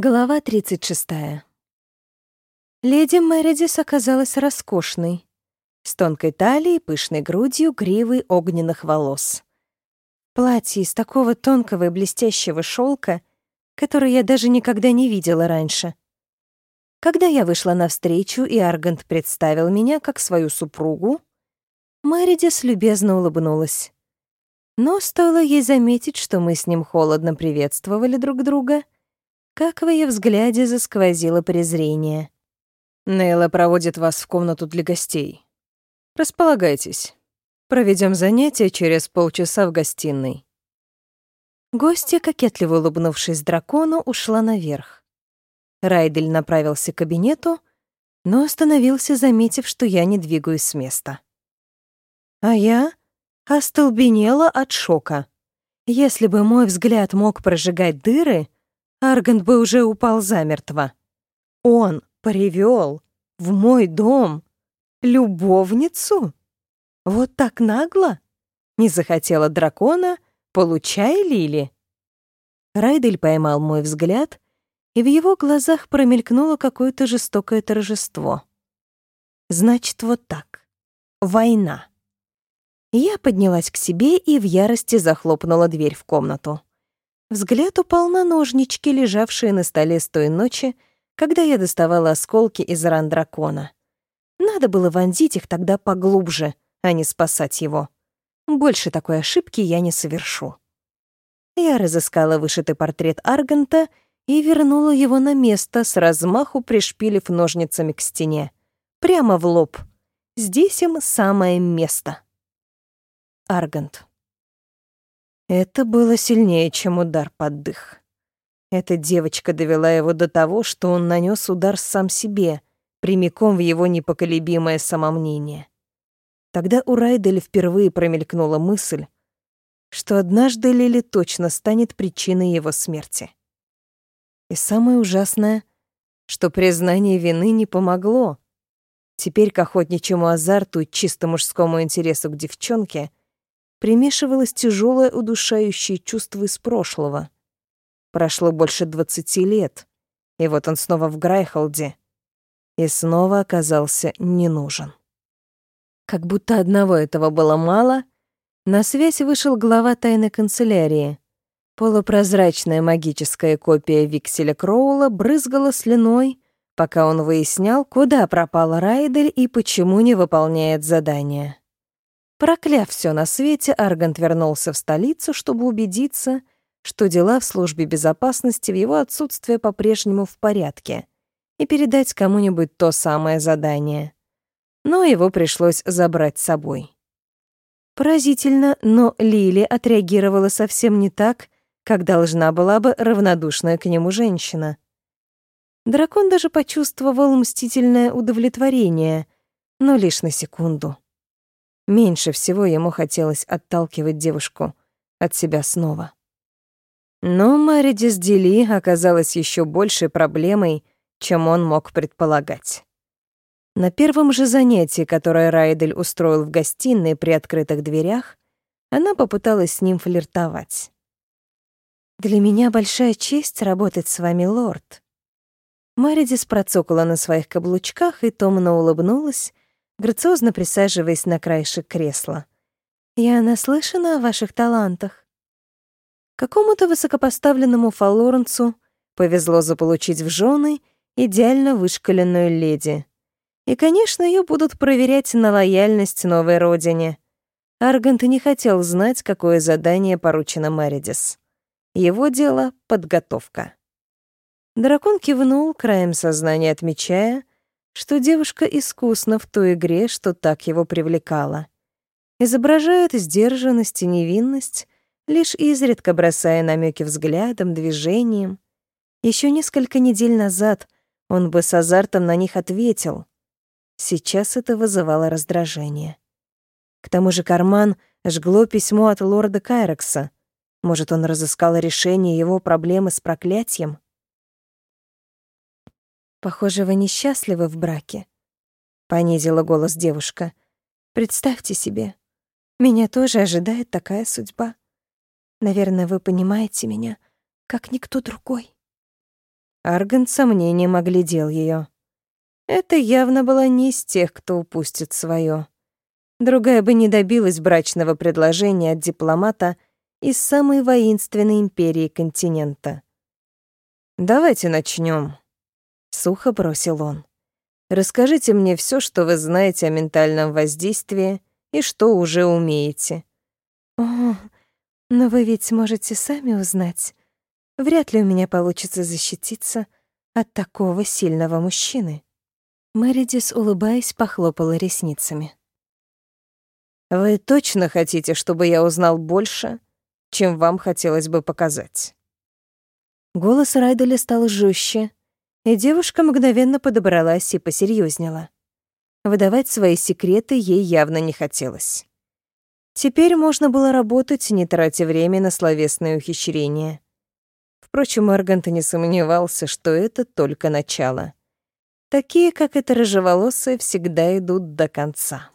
Глава 36. Леди Мередис оказалась роскошной, с тонкой талией, пышной грудью, гривой огненных волос. Платье из такого тонкого и блестящего шелка, которое я даже никогда не видела раньше. Когда я вышла навстречу, и Аргант представил меня как свою супругу, Мередис любезно улыбнулась. Но стоило ей заметить, что мы с ним холодно приветствовали друг друга — как в ее взгляде засквозило презрение. «Нейла проводит вас в комнату для гостей. Располагайтесь. Проведем занятие через полчаса в гостиной». Гостья, кокетливо улыбнувшись дракону, ушла наверх. Райдель направился к кабинету, но остановился, заметив, что я не двигаюсь с места. А я остолбенела от шока. Если бы мой взгляд мог прожигать дыры, Аргант бы уже упал замертво. Он привел в мой дом любовницу? Вот так нагло? Не захотела дракона, получай, Лили. Райдель поймал мой взгляд, и в его глазах промелькнуло какое-то жестокое торжество. Значит, вот так. Война. Я поднялась к себе и в ярости захлопнула дверь в комнату. Взгляд упал на ножнички, лежавшие на столе с той ночи, когда я доставала осколки из ран дракона. Надо было вонзить их тогда поглубже, а не спасать его. Больше такой ошибки я не совершу. Я разыскала вышитый портрет Арганта и вернула его на место, с размаху пришпилив ножницами к стене. Прямо в лоб. Здесь им самое место. Аргант. Это было сильнее, чем удар под дых. Эта девочка довела его до того, что он нанес удар сам себе, прямиком в его непоколебимое самомнение. Тогда у Райделя впервые промелькнула мысль, что однажды Лили точно станет причиной его смерти. И самое ужасное, что признание вины не помогло. Теперь к охотничьему азарту и чисто мужскому интересу к девчонке примешивалось тяжелое удушающее чувство из прошлого. Прошло больше двадцати лет, и вот он снова в Грайхолде, и снова оказался не нужен. Как будто одного этого было мало, на связь вышел глава тайной канцелярии. Полупрозрачная магическая копия Викселя Кроула брызгала слюной, пока он выяснял, куда пропал Райдель и почему не выполняет задание. Прокляв все на свете, Аргант вернулся в столицу, чтобы убедиться, что дела в службе безопасности в его отсутствие по-прежнему в порядке, и передать кому-нибудь то самое задание. Но его пришлось забрать с собой. Поразительно, но Лили отреагировала совсем не так, как должна была бы равнодушная к нему женщина. Дракон даже почувствовал мстительное удовлетворение, но лишь на секунду. Меньше всего ему хотелось отталкивать девушку от себя снова. Но Маридис Дели оказалась еще большей проблемой, чем он мог предполагать. На первом же занятии, которое Райдель устроил в гостиной при открытых дверях, она попыталась с ним флиртовать. «Для меня большая честь работать с вами, лорд». Маридис процокала на своих каблучках и томно улыбнулась, грациозно присаживаясь на краешек кресла. «Я наслышана о ваших талантах». Какому-то высокопоставленному фалоренцу повезло заполучить в жены идеально вышкаленную леди. И, конечно, ее будут проверять на лояльность новой родине. Аргант не хотел знать, какое задание поручено Мередис. Его дело — подготовка. Дракон кивнул, краем сознания отмечая, что девушка искусна в той игре, что так его привлекала. Изображает сдержанность и невинность, лишь изредка бросая намеки взглядом, движением. Еще несколько недель назад он бы с азартом на них ответил. Сейчас это вызывало раздражение. К тому же карман жгло письмо от лорда Кайрекса. Может, он разыскал решение его проблемы с проклятием? Похоже, вы несчастливы в браке, понизила голос девушка. Представьте себе, меня тоже ожидает такая судьба. Наверное, вы понимаете меня, как никто другой. Арган сомнением оглядел ее. Это явно была не из тех, кто упустит свое. Другая бы не добилась брачного предложения от дипломата из самой воинственной империи континента. «Давайте начнем, сухо бросил он. «Расскажите мне все, что вы знаете о ментальном воздействии и что уже умеете». «О, но вы ведь можете сами узнать. Вряд ли у меня получится защититься от такого сильного мужчины». Мэридис, улыбаясь, похлопала ресницами. «Вы точно хотите, чтобы я узнал больше, чем вам хотелось бы показать?» Голос Райделя стал жестче, и девушка мгновенно подобралась и посерьезнела. Выдавать свои секреты ей явно не хотелось. Теперь можно было работать, не тратя время на словесные ухищрения. Впрочем, Аргант не сомневался, что это только начало. Такие, как эта рыжеволосая, всегда идут до конца.